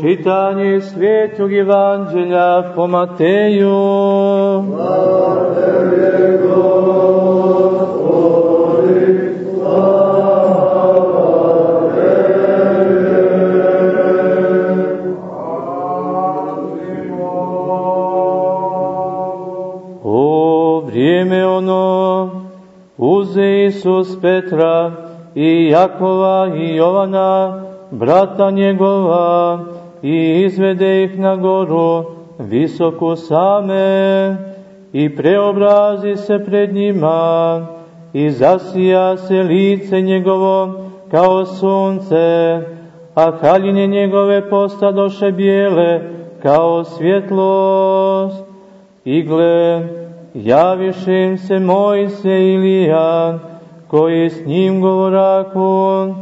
Čitanje svetog evanđelja po Mateju. Slava tebe, Gospodi, Isus Petra i Jakova i Jovana, brata njegova, i izvede ih na goru visoko same i preobrazi se pred njima i zasija se lice njegovo kao sunce, a haljine njegove postadoše bijele kao svjetlost. I gle, javiše im se Mojse Ilija, koji s njim govoraku,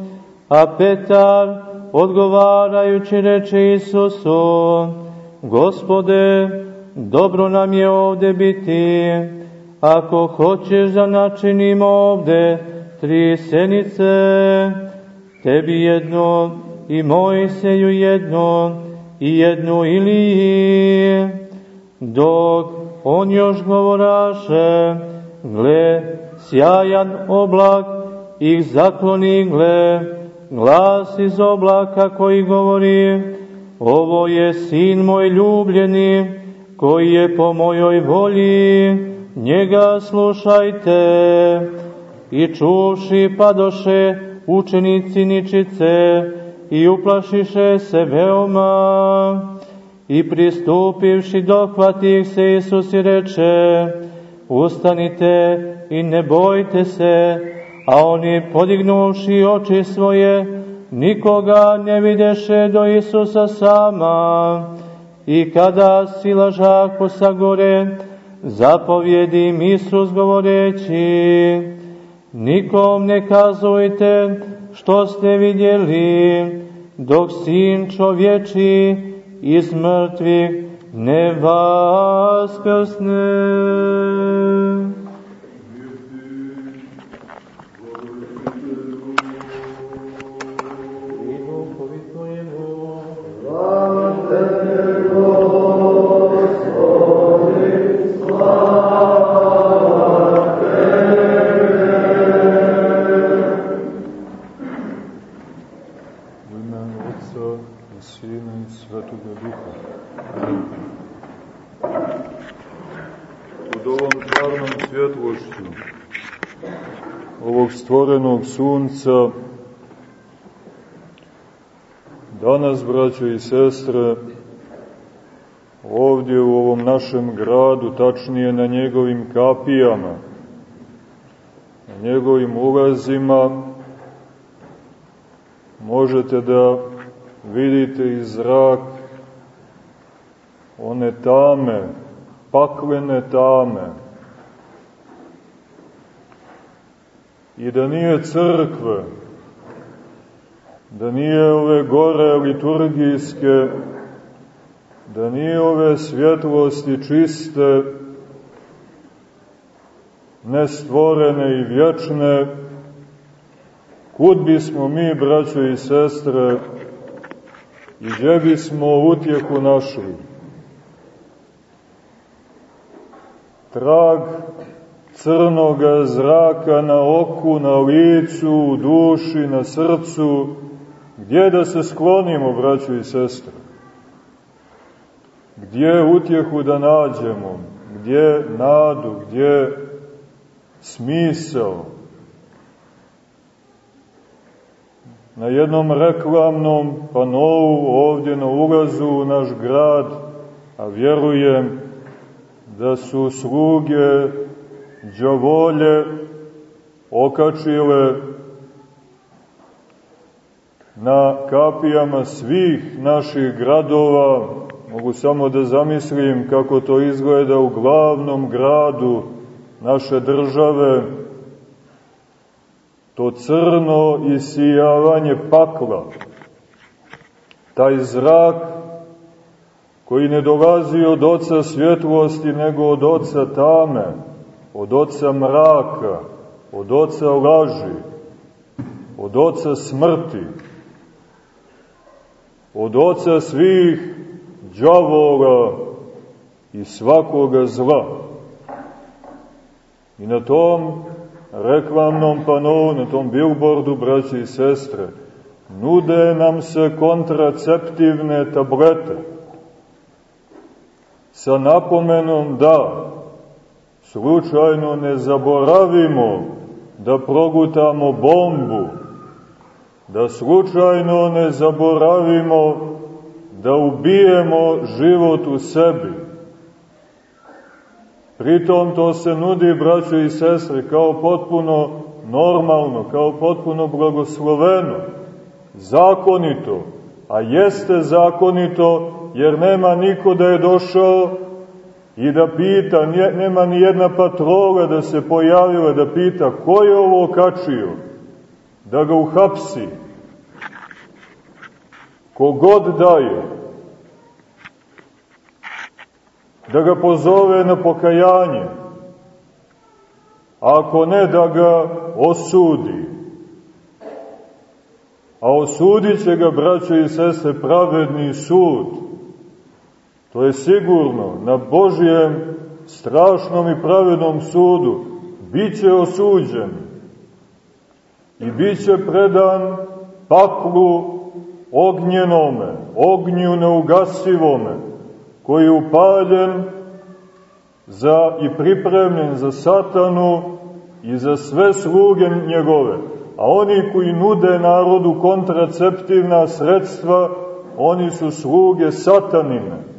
a Petar, odgovarajući reče Isusu, Gospode, dobro nam je ovde biti, ako hoćeš da načinimo ovde tri senice, tebi jedno i Mojseju jedno i jednu Iliji, dok on još govoraše, gle, sjajan oblak ih zakloni, gle, glas iz oblaka koji govori, ovo je sin moj ljubljeni, koji je po mojoj volji, njega slušajte. I čuši padoše učenici ničice i uplašiše se veoma. I pristupivši dohvatih se Isus i reče, ustanite i ne bojte se, a oni podignuši oči svoje, nikoga ne videše do Isusa sama. I kada silažaku sa gore, zapovjedi im Isus govoreći, nikom ne kazujte što ste vidjeli, dok sin čovječi iz mrtvih ne vaskrsne. stvorenog sunca, danas, braćo i sestre, ovdje u ovom našem gradu, tačnije na njegovim kapijama, na njegovim ulazima, možete da vidite iz zrak one tame, paklene tame, da nije crkve, da nije ove gore liturgijske, da nije ove svjetlosti čiste, nestvorene i vječne, kud bismo mi, braćo i sestre, i gdje bismo utjehu našli? Trag crnoga zraka na oku, na licu, u duši, na srcu, gdje da se sklonimo, braćo i sestre? Gdje utjehu da nađemo? Gdje nadu? Gdje smisao? Na jednom reklamnom panovu ovdje na ulazu u naš grad, a vjerujem da su sluge džavolje okačile na kapijama svih naših gradova, mogu samo da zamislim kako to izgleda u glavnom gradu naše države, to crno isijavanje pakla, taj zrak koji ne dolazi od oca svjetlosti, nego od oca tame, od oca mraka, od oca laži, od oca smrti, od oca svih džavola i svakoga zla. I na tom reklamnom panovu, na tom billboardu, braći i sestre, nude nam se kontraceptivne tablete sa napomenom da slučajno ne zaboravimo da progutamo bombu, da slučajno ne zaboravimo da ubijemo život u sebi. Pritom to se nudi, braćo i sestre, kao potpuno normalno, kao potpuno blagosloveno, zakonito, a jeste zakonito jer nema niko da je došao i da pita, nema ni jedna patrola da se pojavila da pita ko je ovo kačio, da ga uhapsi, kogod daje, da ga pozove na pokajanje, ako ne da ga osudi. A osudit će ga, braćo i sestre, pravedni sud. To je sigurno, na Božijem strašnom i pravednom sudu biće osuđen i biće predan paklu ognjenome, ognju neugasivome, koji je upaljen za, i pripremljen za satanu i za sve sluge njegove. A oni koji nude narodu kontraceptivna sredstva, oni su sluge satanine.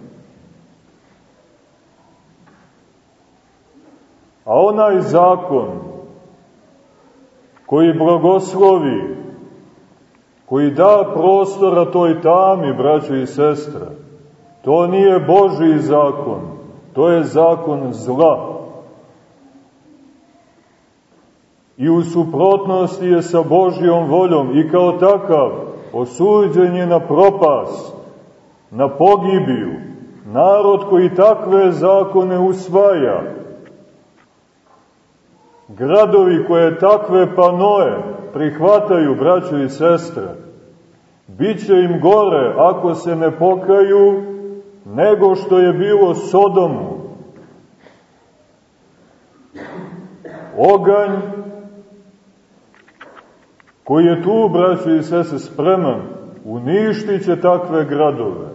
A onaj zakon koji blagoslovi, koji da prostora toj tami, braćo i sestre, to nije Božiji zakon, to je zakon zla. I u suprotnosti je sa Božijom voljom i kao takav osuđen je na propas, na pogibiju, narod koji takve zakone usvaja, gradovi koje takve panoje prihvataju, braćo i sestre, bit će im gore ako se ne pokaju, nego što je bilo Sodomu. Oganj koji je tu, braćo i sestre, spreman, uništit će takve gradove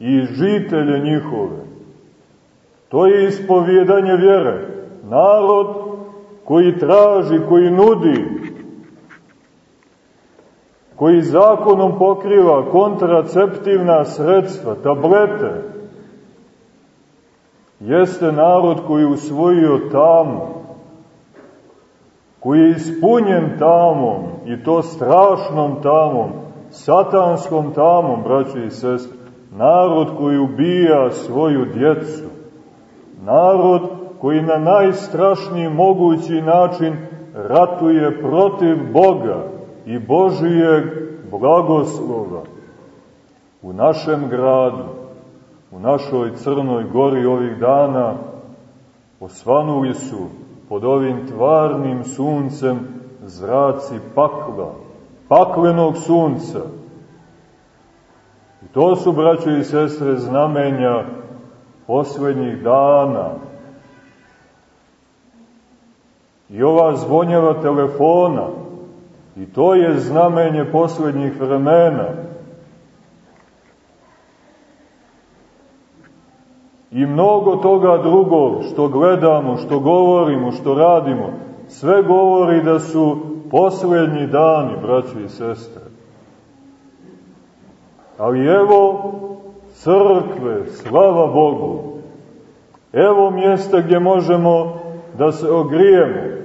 i žitelje njihove. To je ispovjedanje vjere. Narod koji traži, koji nudi, koji zakonom pokriva kontraceptivna sredstva, tablete, jeste narod koji je usvojio tamo, koji je ispunjen tamom, i to strašnom tamom, satanskom tamom, braći i sestre, narod koji ubija svoju djecu, narod koji na najstrašniji mogući način ratuje protiv Boga i Božijeg blagoslova u našem gradu, u našoj crnoj gori ovih dana, osvanuli su pod ovim tvarnim suncem zraci pakla, paklenog sunca. I to su, braćo i sestre, znamenja poslednjih dana, I ova zvonjava telefona, i to je znamenje poslednjih vremena. I mnogo toga drugog što gledamo, što govorimo, što radimo, sve govori da su poslednji dani, braći i sestre. Ali evo crkve, slava Bogu, evo mjesta gdje možemo da se ogrijemo,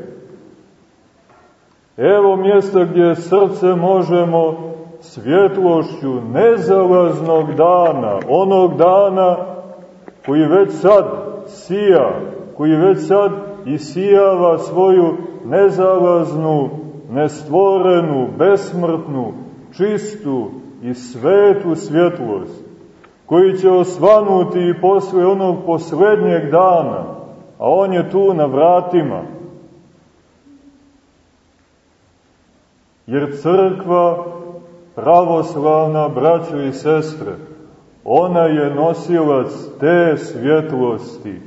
Evo mjesta gdje srce možemo svjetlošću nezalaznog dana, onog dana koji već sad sija, koji već sad isijava svoju nezalaznu, nestvorenu, besmrtnu, čistu i svetu svjetlost, koji će osvanuti i posle onog poslednjeg dana, a on je tu na vratima, Jer crkva pravoslavna, braćo i sestre, ona je nosilac te svjetlosti,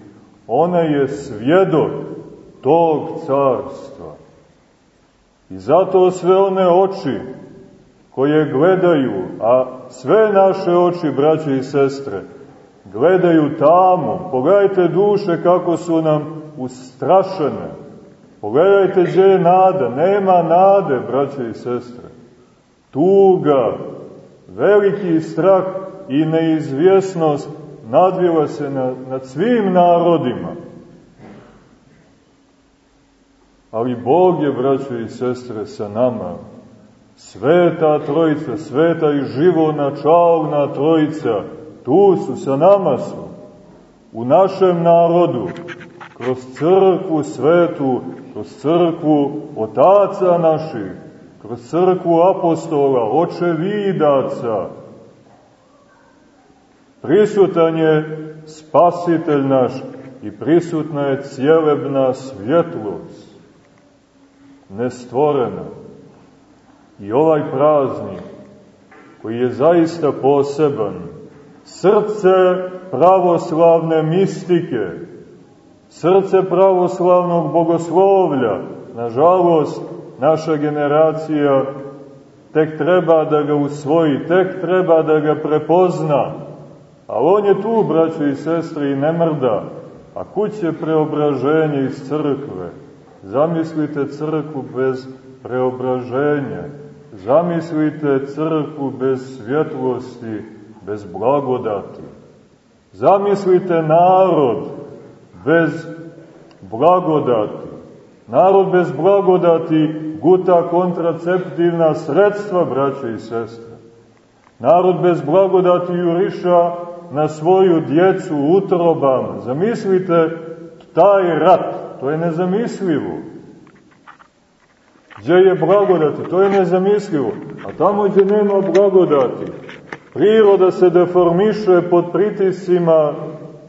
ona je svjedok tog carstva. I zato sve one oči koje gledaju, a sve naše oči, braće i sestre, gledaju tamo, pogledajte duše kako su nam ustrašene, pogledajte gdje je nada, nema nade, braće i sestre, tuga, veliki strah i neizvjesnost nadvila se na, nad svim narodima. Ali Bog je, braćo i sestre, sa nama. Sveta Trojica, sveta i živonačalna Trojica, tu su, sa nama su. U našem narodu, kroz crkvu svetu, kroz crkvu otaca naših, kroz crkvu apostola, očevidaca, prisutan je spasitelj naš i prisutna je cijelebna svjetlost, nestvorena. I ovaj praznik, koji je zaista poseban, srce pravoslavne mistike, srce pravoslavnog bogoslovlja, nažalost, naša generacija tek treba da ga usvoji, tek treba da ga prepozna, ali on je tu, braćo i sestre, i ne mrda, a kuće preobraženja iz crkve. Zamislite crkvu bez preobraženja, zamislite crkvu bez svjetlosti, bez blagodati. Zamislite narod bez blagodati. Narod bez blagodati guta kontraceptivna sredstva, braće i sestre. Narod bez blagodati juriša na svoju djecu utrobama. Zamislite taj rat, to je nezamislivo. Gdje je blagodati, to je nezamislivo. A tamo gdje nema blagodati, priroda se deformiše pod pritisima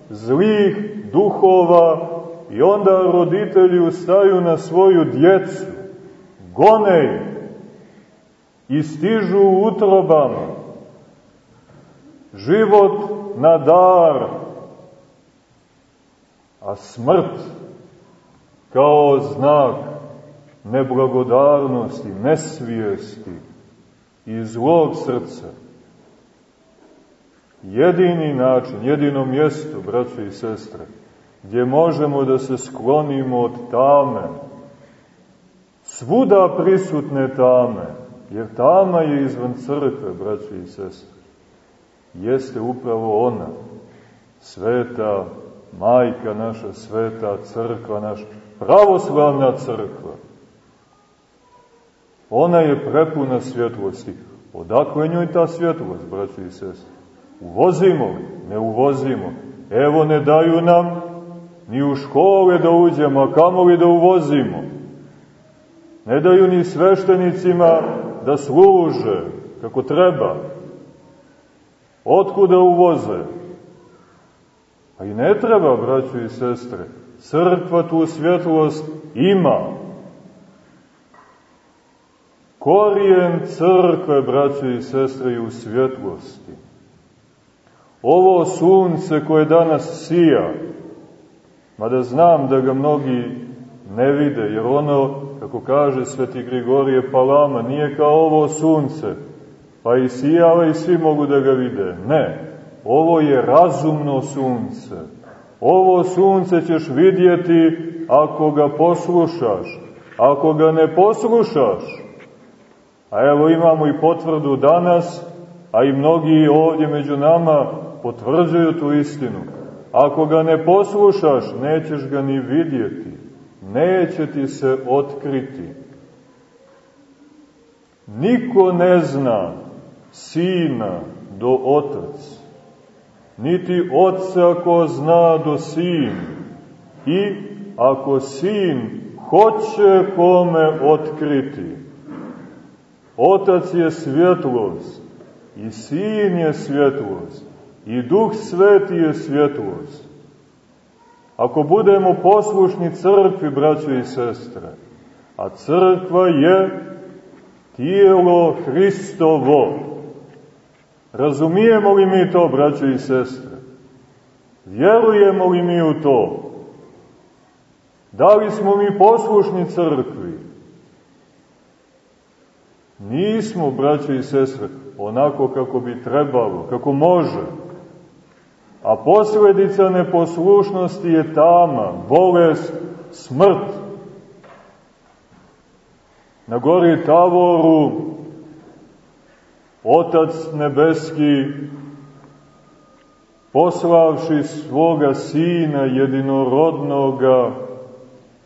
zlih duhova i onda roditelji ustaju na svoju djecu, gone i stižu utrobama. Život na dar, a smrt kao znak neblagodarnosti, nesvijesti i zlog srca. Jedini način, jedino mjesto, braće i sestre, gdje možemo da se sklonimo od tame, svuda prisutne tame, jer tama je izvan crkve, braće i sestre, jeste upravo ona, sveta majka naša, sveta crkva naša, pravoslavna crkva. Ona je prepuna svjetlosti. Odakle njoj ta svjetlost, braći i sestri? Uvozimo li? Ne uvozimo. Evo ne daju nam ni u škole da uđemo, a kamo li da uvozimo? Ne daju ni sveštenicima da služe kako treba. Otkuda uvoze? A i ne treba, braćo i sestre. Crkva tu svjetlost ima. Korijen crkve, braćo i sestre, je u svjetlosti. Ovo sunce koje danas sija, mada znam da ga mnogi ne vide, jer ono, kako kaže sveti Grigorije Palama, nije kao ovo sunce, pa i sijava i svi mogu da ga vide. Ne, ovo je razumno sunce. Ovo sunce ćeš vidjeti ako ga poslušaš. Ako ga ne poslušaš, a evo imamo i potvrdu danas, a i mnogi ovdje među nama potvrđuju tu istinu. Ako ga ne poslušaš, nećeš ga ni vidjeti. Neće ti se otkriti. Niko ne zna sina do otac, niti oca ko zna do sin, i ako sin hoće kome otkriti. Otac je svjetlost, i sin je svjetlost, i duh sveti je svjetlost. Ako budemo poslušni crkvi, braćo i sestre, a crkva je tijelo Hristovo. Razumijemo li mi to, braćo i sestre? Vjerujemo li mi u to? Da li smo mi poslušni crkvi? Nismo, braćo i sestre, onako kako bi trebalo, kako može. A posledica neposlušnosti je tama, bolest, smrt. Na gori Tavoru Otac nebeski poslavši svoga Sina jedinorodnoga,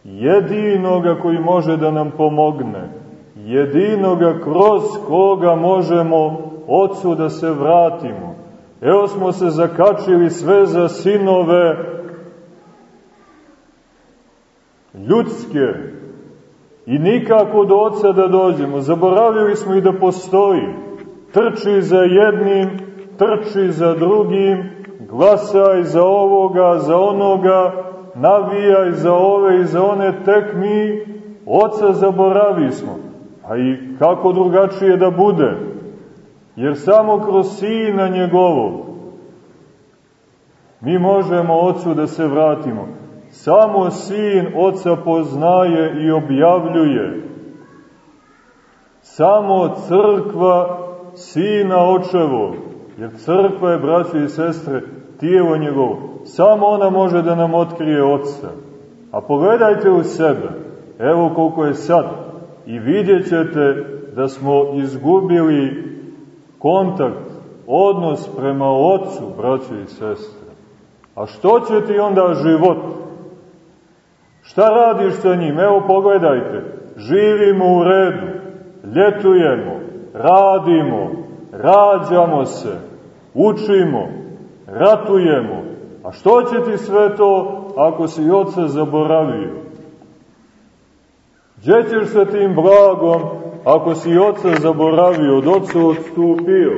jedinoga koji može da nam pomogne, jedinoga kroz koga možemo Otcu da se vratimo. Evo smo se zakačili sve za sinove ljudske i nikako do Otca da dođemo. Zaboravili smo i da postoji. Trči za jednim, trči za drugim, glasaj za ovoga, za onoga, navijaj za ove i za one, tek mi Oca zaboravi smo. A i kako drugačije da bude? Jer samo kroz Sina njegovog mi možemo Ocu da se vratimo. Samo Sin Oca poznaje i objavljuje. Samo crkva Sina Očevog, jer crkva je, braći i sestre, tijelo njegovo. Samo ona može da nam otkrije Otca. A pogledajte u sebe, evo koliko je sad, i vidjet ćete da smo izgubili kontakt, odnos prema Otcu, braće i sestre. A što će ti onda život? Šta radiš sa njim? Evo pogledajte, živimo u redu, ljetujemo, radimo, rađamo se, učimo, ratujemo. A što će ti sve to ako si oca zaboravio? Gdje ćeš sa tim blagom ako si oca zaboravio, od oca odstupio?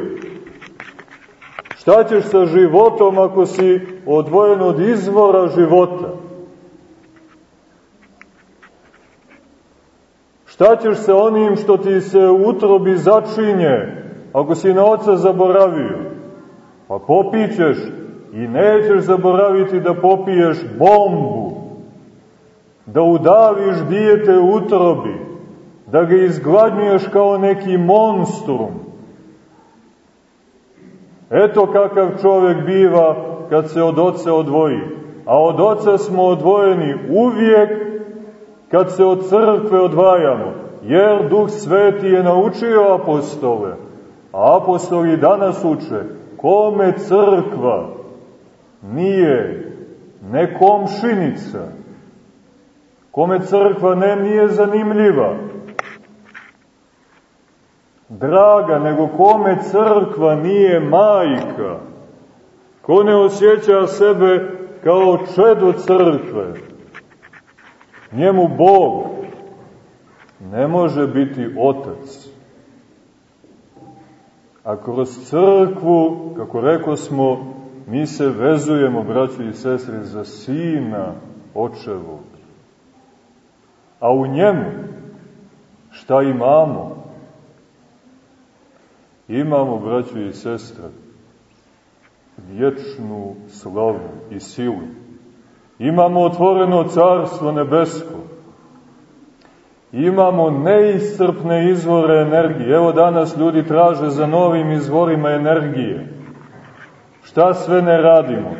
Šta ćeš sa životom ako si odvojen od izvora života? Šta ćeš sa onim što ti se utrobi začinje, ako si na oca zaboravio? Pa popićeš i nećeš zaboraviti da popiješ bombu, da udaviš dijete utrobi, da ga izgladnjuješ kao neki monstrum. Eto kakav čovjek biva kad se od oca odvoji. A od oca smo odvojeni uvijek kad se od crkve odvajamo, jer Duh Sveti je naučio apostole, a apostoli danas uče, kome crkva nije ne komšinica, kome crkva ne nije zanimljiva, draga, nego kome crkva nije majka, ko ne osjeća sebe kao čedo crkve, njemu Bog ne može biti otac. A kroz crkvu, kako reko smo, mi se vezujemo, braći i sestre, za sina očevog. A u njemu šta imamo? Imamo, braći i sestre, vječnu slavu i silu. Imamo otvoreno carstvo nebesko. Imamo neiscrpne izvore energije. Evo danas ljudi traže za novim izvorima energije. Šta sve ne radimo?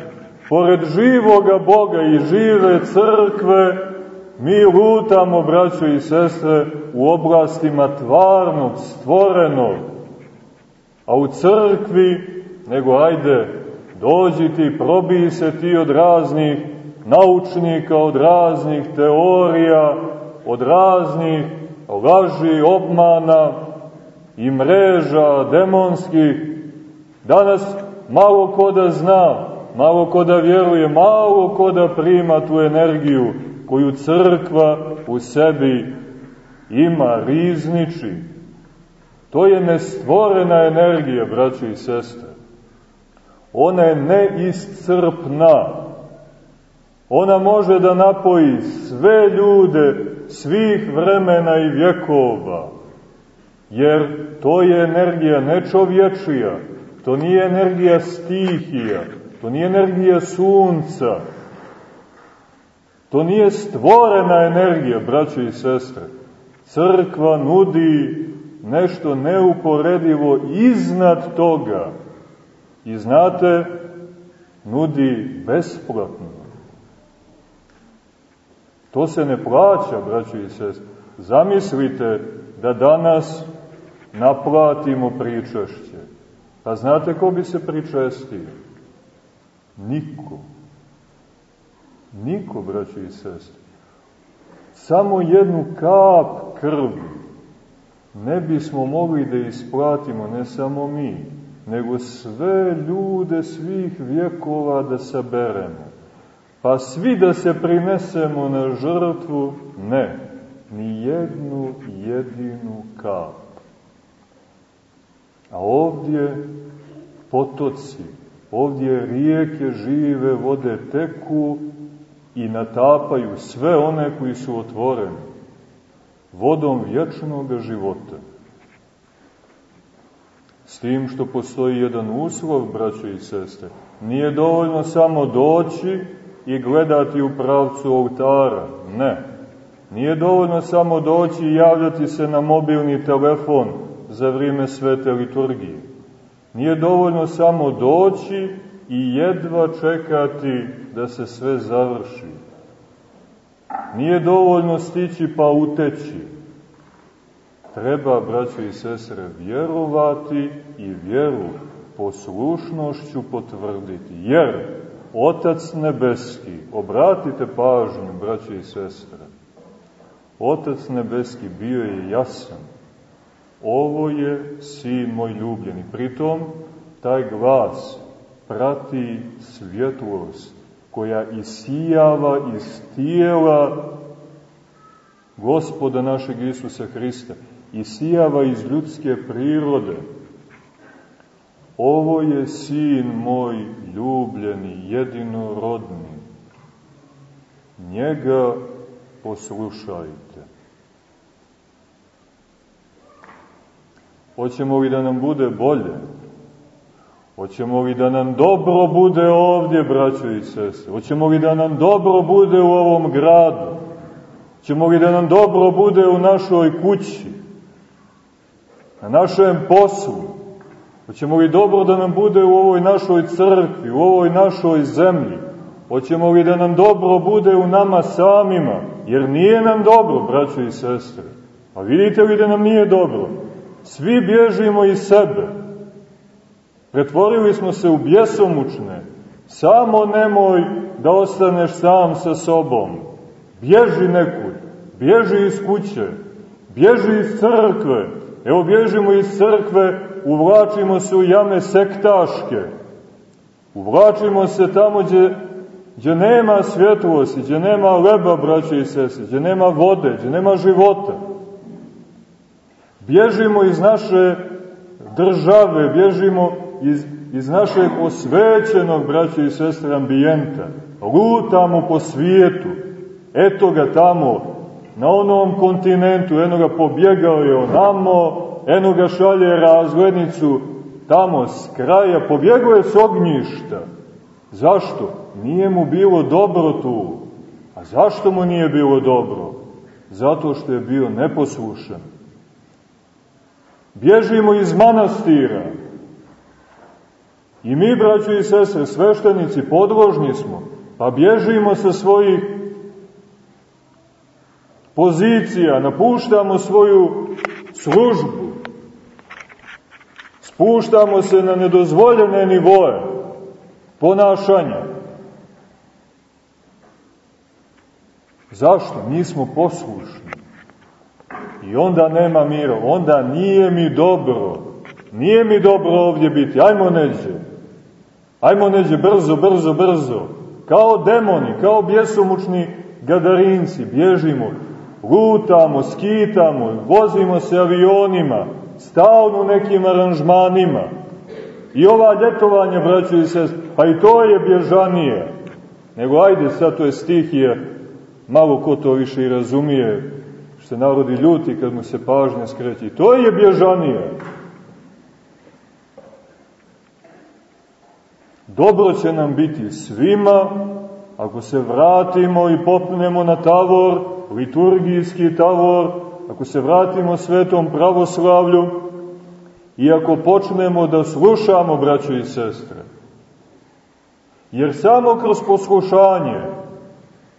Pored živoga Boga i žive crkve, mi lutamo, braćo i sestre, u oblastima tvarnog, stvorenog. A u crkvi, nego ajde, dođi ti, probiji se ti od raznih naučnika, od raznih teorija, od raznih laži, obmana i mreža demonskih. Danas malo ko da zna, malo ko da vjeruje, malo ko da prima tu energiju koju crkva u sebi ima, rizniči. To je nestvorena energija, braći i sestre. Ona je neiscrpna. Ona može da napoji sve ljude svih vremena i vjekova. Jer to je energija nečovječija, to nije energija stihija, to nije energija sunca, to nije stvorena energija, braćo i sestre. Crkva nudi nešto neuporedivo iznad toga. I znate, nudi besplatno. To se ne plaća, braćo i sestre. Zamislite da danas naplatimo pričašće. Pa znate ko bi se pričestio? Niko. Niko, braćo i sestre. Samo jednu kap krvi ne bismo mogli da isplatimo, ne samo mi, nego sve ljude svih vjekova da saberemo. Pa svi da se prinesemo na žrtvu, ne, ni jednu jedinu kap. A ovdje potoci, ovdje rijeke žive vode teku i natapaju sve one koji su otvoreni vodom vječnog života. S tim što postoji jedan uslov, braćo i sestre, nije dovoljno samo doći i gledati u pravcu oltara, ne. Nije dovoljno samo doći i javljati se na mobilni telefon za vrijeme svete liturgije. Nije dovoljno samo doći i jedva čekati da se sve završi. Nije dovoljno stići pa uteći. Treba, braćo i sestre, vjerovati i vjeru poslušnošću potvrditi. Jer Otac Nebeski, obratite pažnju, braćo i sestre, Otac Nebeski bio je jasan. Ovo je sin moj ljubljeni. Pritom, taj glas prati svjetlost koja isijava iz tijela gospoda našeg Isusa Hrista, isijava iz ljudske prirode. Ovo je sin moj ljubljeni, jedinorodni. Njega poslušajte. Hoćemo li da nam bude bolje? Hoćemo li da nam dobro bude ovdje, braćo i sestre? Hoćemo li da nam dobro bude u ovom gradu? Hoćemo li da nam dobro bude u našoj kući? Na našem poslu? Hoćemo li dobro da nam bude u ovoj našoj crkvi, u ovoj našoj zemlji? Hoćemo li da nam dobro bude u nama samima? Jer nije nam dobro, braćo i sestre. A vidite li da nam nije dobro? Svi bježimo iz sebe. Pretvorili smo se u bjesomučne. Samo nemoj da ostaneš sam sa sobom. Bježi nekud, bježi iz kuće, bježi iz crkve. Evo bježimo iz crkve, uvlačimo se u jame sektaške. Uvlačimo se tamo gdje, gdje nema svjetlosti, gdje nema leba, braće i sese, gdje nema vode, gdje nema života. Bježimo iz naše države, bježimo iz, iz našeg osvećenog, braće i sestre, ambijenta. Lutamo po svijetu. Eto ga tamo, na onom kontinentu, eno ga pobjegao je onamo, eno ga šalje razglednicu, tamo s kraja, pobjegao je s ognjišta. Zašto? Nije mu bilo dobro tu. A zašto mu nije bilo dobro? Zato što je bio neposlušan. Bježimo iz manastira, I mi, braći i sestre, sveštenici, podložni smo, pa bježimo sa svojih pozicija, napuštamo svoju službu, spuštamo se na nedozvoljene nivoje ponašanja. Zašto? Nismo poslušni. I onda nema mira, onda nije mi dobro. Nije mi dobro ovdje biti, ajmo neđe. Ajmo neđe brzo, brzo, brzo. Kao demoni, kao bjesomučni gadarinci, bježimo, lutamo, skitamo, vozimo se avionima, stalno nekim aranžmanima. I ova ljetovanja, braćo i sest, pa i to je bježanije. Nego ajde, sad to je stihije, malo ko to više i razumije, se narodi ljuti kad mu se pažnja skreće. I to je bježanije. Dobro će nam biti svima, ako se vratimo i popnemo na tavor, liturgijski tavor, ako se vratimo svetom pravoslavlju i ako počnemo da slušamo, braćo i sestre. Jer samo kroz poslušanje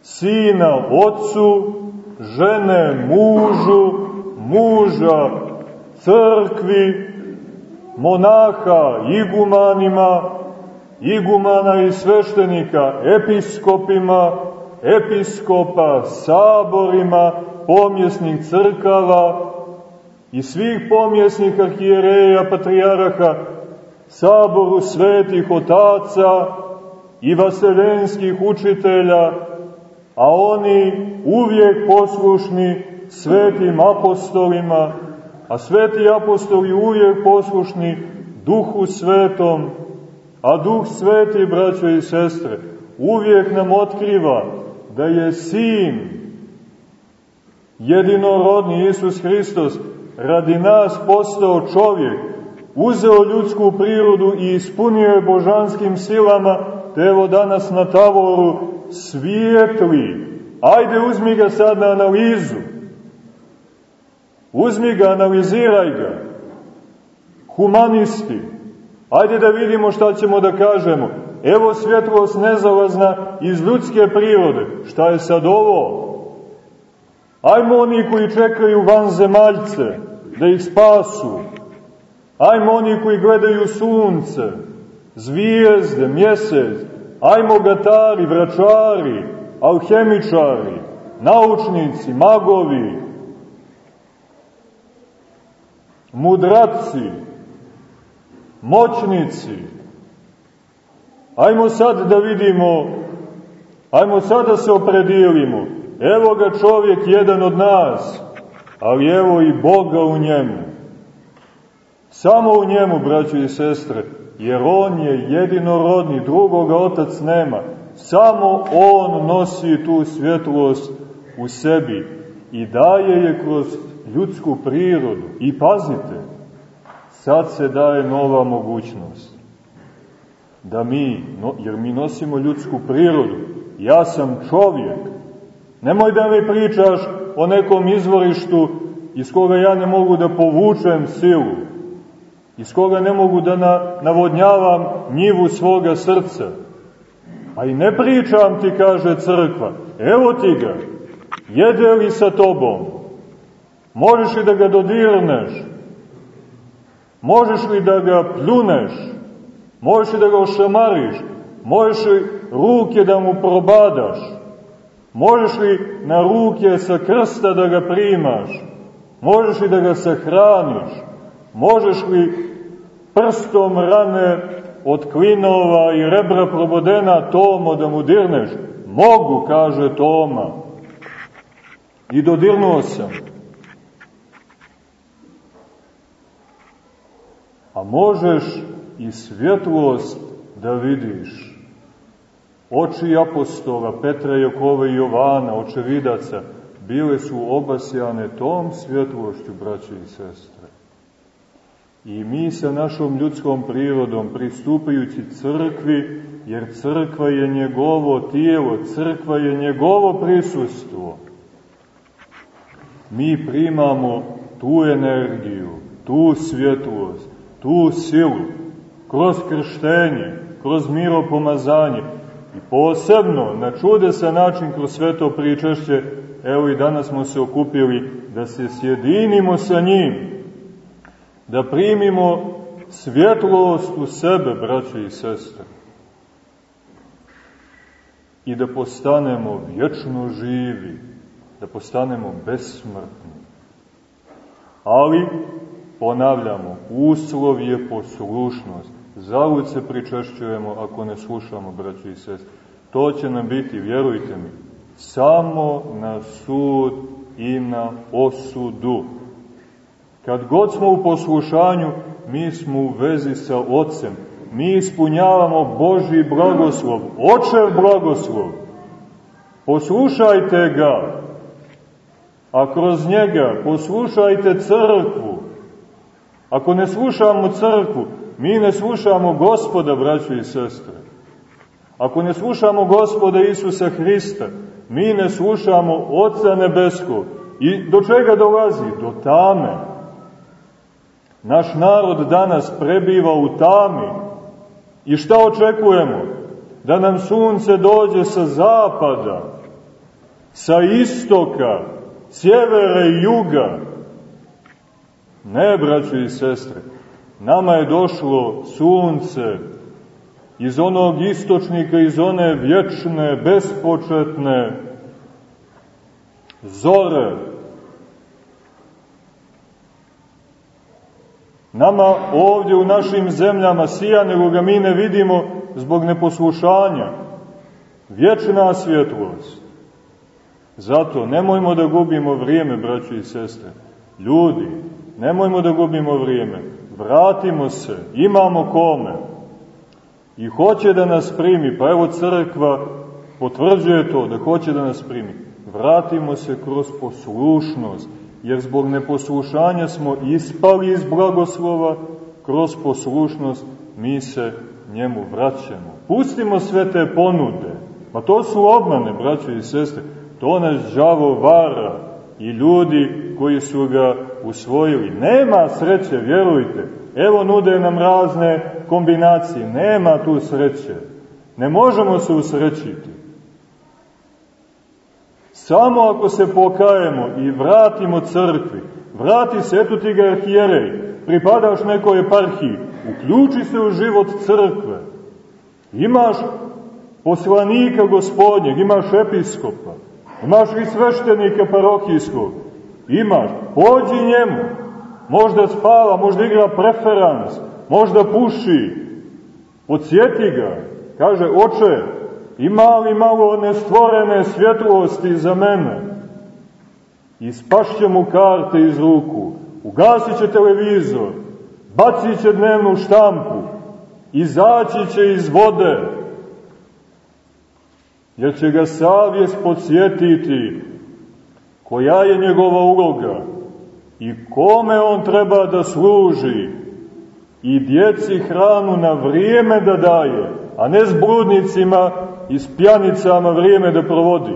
sina ocu, žene mužu, muža crkvi, monaha igumanima, igumana i sveštenika episkopima, episkopa saborima, pomjesnih crkava i svih pomjesnih arhijereja, patrijaraha, saboru svetih otaca i vaseljenskih učitelja, a oni uvijek poslušni svetim apostolima, a sveti apostoli uvijek poslušni duhu svetom, a duh sveti, braćo i sestre, uvijek nam otkriva da je sin, jedinorodni Isus Hristos, radi nas postao čovjek, uzeo ljudsku prirodu i ispunio je božanskim silama, te evo danas na tavoru svijetli. Ajde, uzmi ga sad na analizu. Uzmi ga, analiziraj ga. Humanisti. Ajde da vidimo šta ćemo da kažemo. Evo svjetlost nezalazna iz ljudske prirode. Šta je sad ovo? Ajmo oni koji čekaju vanzemaljce da ih spasu. Ajmo oni koji gledaju sunce, zvijezde, mjesec. Ajmo gatari, vračari, alhemičari, naučnici, magovi, mudraci, moćnici. Ajmo sad da vidimo, ajmo sad da se opredijelimo. Evo ga čovjek jedan od nas, ali evo i Boga u njemu. Samo u njemu, braćo i sestre, jer on je jedinorodni, drugoga otac nema. Samo on nosi tu svjetlost u sebi i daje je kroz ljudsku prirodu. I pazite, sad se daje nova mogućnost. Da mi, no, jer mi nosimo ljudsku prirodu, ja sam čovjek, nemoj da mi pričaš o nekom izvorištu iz koga ja ne mogu da povučem silu, iz koga ne mogu da na, navodnjavam njivu svoga srca. A i ne pričam ti, kaže crkva, evo ti ga, jede li sa tobom, možeš li da ga dodirneš, možeš li da ga pljuneš, možeš li da ga ošamariš, možeš li ruke da mu probadaš, možeš li na ruke sa krsta da ga primaš, možeš li da ga sahraniš, možeš li prstom rane od klinova i rebra probodena Tomo da mu dirneš? Mogu, kaže Toma. I dodirnuo sam. A možeš i svjetlost da vidiš. Oči apostola Petra, Jakova i Jovana, očevidaca, bile su obasjane tom svjetlošću, braće i sestre. I mi sa našom ljudskom prirodom, pristupajući crkvi, jer crkva je njegovo tijelo, crkva je njegovo prisustvo, mi primamo tu energiju, tu svjetlost, tu silu, kroz krštenje, kroz miropomazanje i posebno na čudesan način kroz sveto pričešće, evo i danas smo se okupili da se sjedinimo sa njim, da primimo svjetlost u sebe, braćo i sestre, i da postanemo vječno živi, da postanemo besmrtni. Ali, ponavljamo, uslov je poslušnost. Zavud se pričešćujemo ako ne slušamo, braćo i sestre. To će nam biti, vjerujte mi, samo na sud i na osudu. Kad god smo u poslušanju, mi smo u vezi sa Otcem. Mi ispunjavamo Boži blagoslov, Očev blagoslov. Poslušajte ga. a kroz njega poslušajte crkvu. Ako ne slušamo crkvu, mi ne slušamo gospoda, braćo i sestre. Ako ne slušamo gospoda Isusa Hrista, mi ne slušamo Otca Nebeskog. I do čega dolazi? Do tame. Naš narod danas prebiva u tami. I šta očekujemo? Da nam sunce dođe sa zapada, sa istoka, sjevera i juga. Ne, braćo i sestre, nama je došlo sunce iz onog istočnika, iz one vječne, bespočetne zore. Nama ovdje u našim zemljama sija, nego ga mi ne vidimo zbog neposlušanja. Vječna svjetlost. Zato nemojmo da gubimo vrijeme, braći i sestre. Ljudi, nemojmo da gubimo vrijeme. Vratimo se, imamo kome. I hoće da nas primi, pa evo crkva potvrđuje to, da hoće da nas primi. Vratimo se kroz poslušnost, jer zbog neposlušanja smo ispali iz blagoslova, kroz poslušnost mi se njemu vraćamo. Pustimo sve te ponude, pa to su obmane, braće i sestre, to nas đavo vara i ljudi koji su ga usvojili. Nema sreće, vjerujte. Evo nude nam razne kombinacije. Nema tu sreće. Ne možemo se usrećiti. Samo ako se pokajemo i vratimo crkvi, vrati se, eto ti ga arhijerej, pripadaš nekoj eparhiji, uključi se u život crkve. Imaš poslanika gospodnjeg, imaš episkopa, Imaš li sveštenika parohijskog? Imaš. Pođi njemu. Možda spava, možda igra preferans, možda puši. Podsjeti ga. Kaže, oče, ima li malo nestvorene svjetlosti za mene? I spašće mu karte iz ruku. Ugasit će televizor. Bacit će dnevnu štampu. Izaći će iz vode jer će ga savjest podsjetiti koja je njegova uloga? I kome on treba da služi? I djeci hranu na vrijeme da daje, a ne s brudnicima i s pjanicama vrijeme da provodi.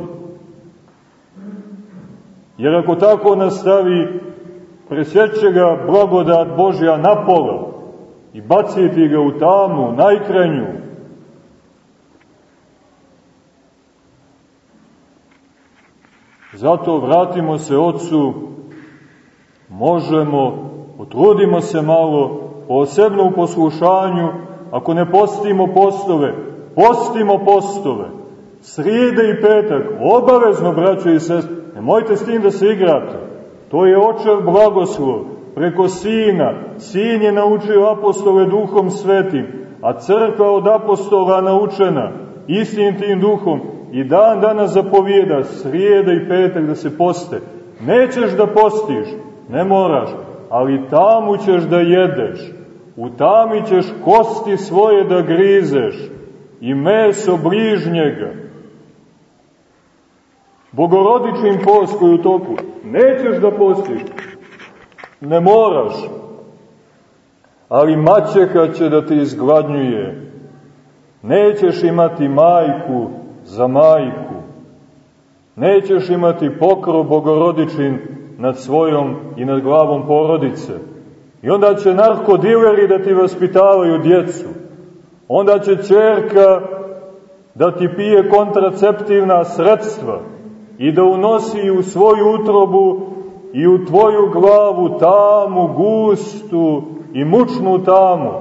Jer ako tako nastavi, presjeće ga blagodat Božja na pola i baciti ga u tamu, najkrenju, Zato vratimo se Otcu, možemo, potrudimo se malo, posebno u poslušanju, ako ne postimo postove, postimo postove. Srijede i petak, obavezno, braćo i sest, nemojte s tim da se igrate. To je očev blagoslov, preko sina. Sin je naučio apostole duhom svetim, a crkva od apostola naučena istim tim duhom i dan danas zapovijeda srijeda i petak da se poste. Nećeš da postiš, ne moraš, ali tamu ćeš da jedeš. U tami ćeš kosti svoje da grizeš i meso bližnjega. Bogorodičnim post koji u toku nećeš da postiš, ne moraš, ali maćeha će da te izgladnjuje. Nećeš imati majku za majku. Nećeš imati pokrov bogorodičin nad svojom i nad glavom porodice. I onda će narkodileri da ti vaspitavaju djecu. Onda će čerka da ti pije kontraceptivna sredstva i da unosi u svoju utrobu i u tvoju glavu tamu gustu i mučnu tamu,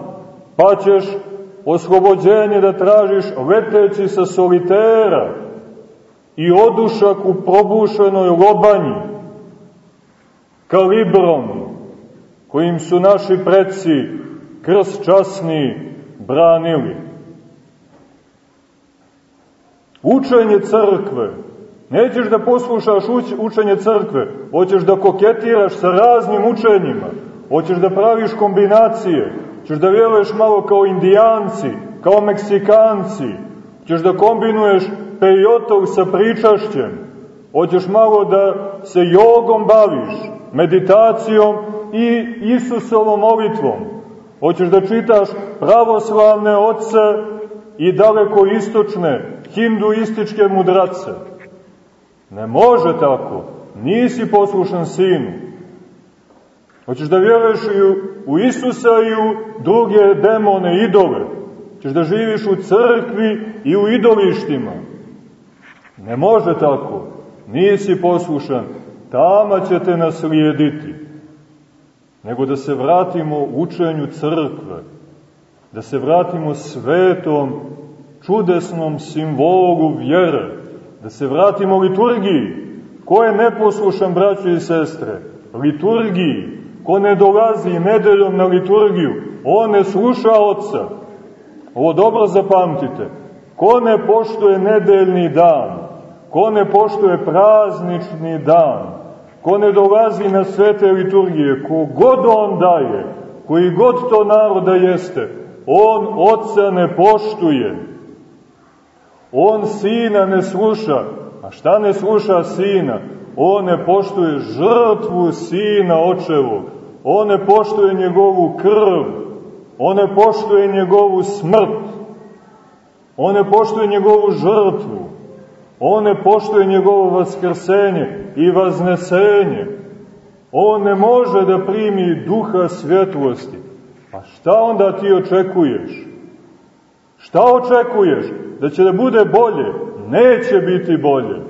pa ćeš oslobođenje da tražiš leteći sa solitera i odušak u probušenoj lobanji, kalibrom, kojim su naši preci krst časni branili. Učenje crkve. Nećeš da poslušaš učenje crkve, hoćeš da koketiraš sa raznim učenjima, hoćeš da praviš kombinacije, Češ da vjeruješ malo kao indijanci, kao meksikanci. Češ da kombinuješ pejotov sa pričašćem. Hoćeš malo da se jogom baviš, meditacijom i Isusovom molitvom. Hoćeš da čitaš pravoslavne oce i daleko istočne, hinduističke mudrace. Ne može tako. Nisi poslušan sinu. Hoćeš da vjeruješ i u, Isusa i u druge demone, idole. Hoćeš da živiš u crkvi i u idolištima. Ne može tako. Nisi poslušan. Tama će te naslijediti. Nego da se vratimo učenju crkve. Da se vratimo svetom, čudesnom simbolu vjere. Da se vratimo liturgiji. Ko je neposlušan, braćo i sestre? Liturgiji. Ko ne dolazi nedeljom na liturgiju, on ne sluša oca. Ovo dobro zapamtite. Ko ne poštuje nedeljni dan, ko ne poštuje praznični dan, ko ne dolazi na svete liturgije, ko god on daje, koji god to naroda jeste, on oca ne poštuje. On sina ne sluša. A šta ne sluša sina? On ne poštuje žrtvu sina očevog. On ne poštuje njegovu krv. On ne poštuje njegovu smrt. On ne poštuje njegovu žrtvu. On ne poštuje njegovo vaskrsenje i vaznesenje. On ne može da primi duha svjetlosti. A šta onda ti očekuješ? Šta očekuješ? Da će da bude bolje? Neće biti bolje.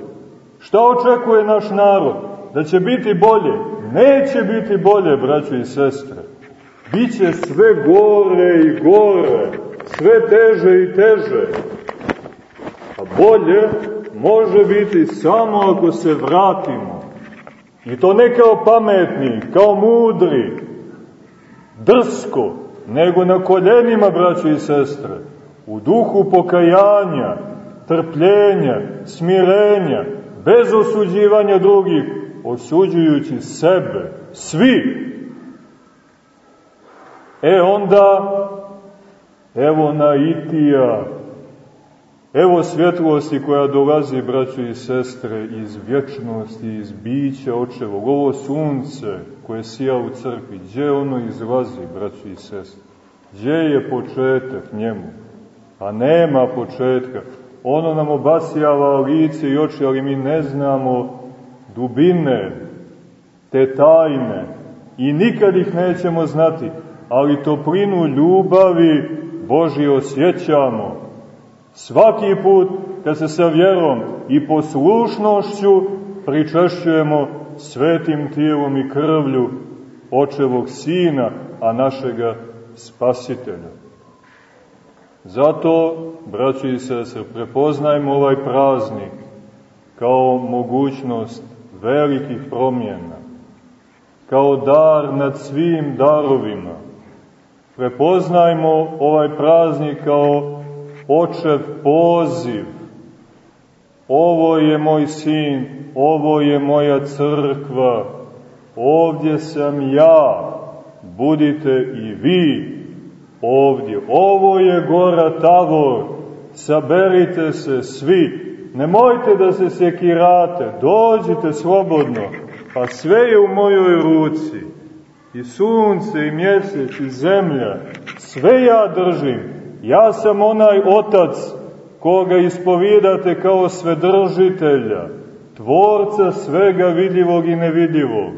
Šta očekuje naš narod? Da će biti bolje? Neće biti bolje, braćo i sestre. Biće sve gore i gore, sve teže i teže. A bolje može biti samo ako se vratimo. I to ne kao pametni, kao mudri, drsko, nego na koljenima, braćo i sestre, u duhu pokajanja, trpljenja, smirenja, bez osuđivanja drugih, osuđujući sebe, svi. E onda, evo naitija, evo svjetlosti koja dolazi, braćo i sestre, iz vječnosti, iz bića očevog, ovo sunce koje sija u crkvi, gdje ono izlazi, braćo i sestre? Gdje je početak njemu? A nema početka. Ono nam obasjava lice i oči, ali mi ne znamo dubine, te tajne. I nikad ih nećemo znati, ali toplinu ljubavi Boži osjećamo. Svaki put kad se sa vjerom i poslušnošću pričešćujemo svetim tijelom i krvlju očevog sina, a našega spasitelja. Zato, braći sestre, prepoznajmo ovaj praznik kao mogućnost velikih promjena, kao dar nad svim darovima. Prepoznajmo ovaj praznik kao očev poziv. Ovo je moj sin, ovo je moja crkva, ovdje sam ja, budite i vi ovdje. Ovo je gora Tavor, saberite se svi, nemojte da se sekirate, dođite slobodno, pa sve je u mojoj ruci. I sunce, i mjesec, i zemlja, sve ja držim. Ja sam onaj otac koga ispovijedate kao svedržitelja, tvorca svega vidljivog i nevidljivog.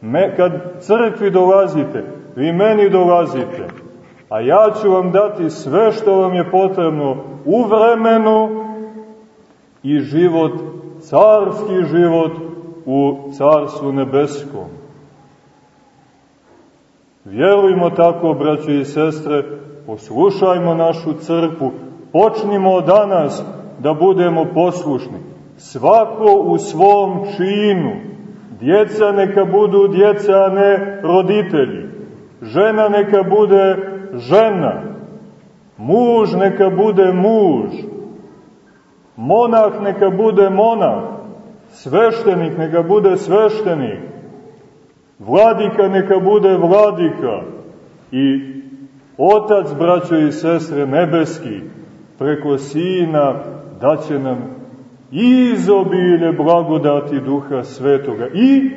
Me, kad crkvi dolazite, vi meni dolazite, a ja ću vam dati sve što vam je potrebno u vremenu i život, carski život u Carstvu Nebeskom. Vjerujmo tako, braći i sestre, poslušajmo našu crkvu, počnimo danas da budemo poslušni. Svako u svom činu. Djeca neka budu djeca, a ne roditelji. Žena neka bude žena. Muž neka bude muž. Monah neka bude monah. Sveštenik neka bude sveštenik. Vladika neka bude vladika. I Otac, braćo i sestre, nebeski, preko Sina daće nam izobilje blagodati duha svetoga i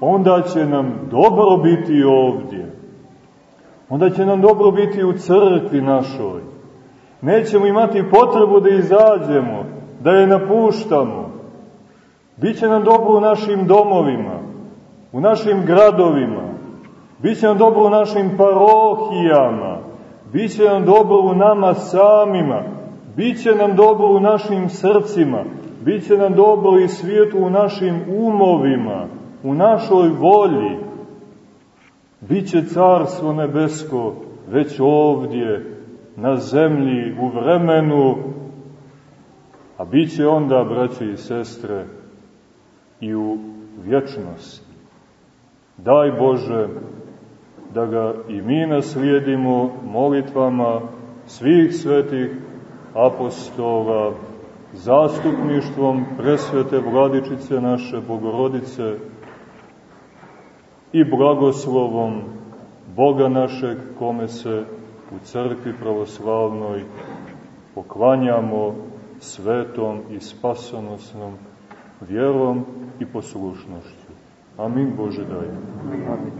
onda će nam dobro biti ovdje. Onda će nam dobro biti u crkvi našoj. Nećemo imati potrebu da izađemo, da je napuštamo. Biće nam dobro u našim domovima, u našim gradovima, biće nam dobro u našim parohijama, biće nam dobro u nama samima, biće nam dobro u našim srcima, biće nam dobro i svijetu u našim umovima, u našoj volji. Biće carstvo nebesko već ovdje, na zemlji, u vremenu, a biće onda, braće i sestre, i u vječnosti. Daj Bože da ga i mi naslijedimo molitvama svih svetih apostola, zastupništvom presvete vladičice naše Bogorodice i blagoslovom Boga našeg kome se u crkvi pravoslavnoj poklanjamo svetom i spasonosnom vjerom i poslušnošću. Amin Bože daj. Amin.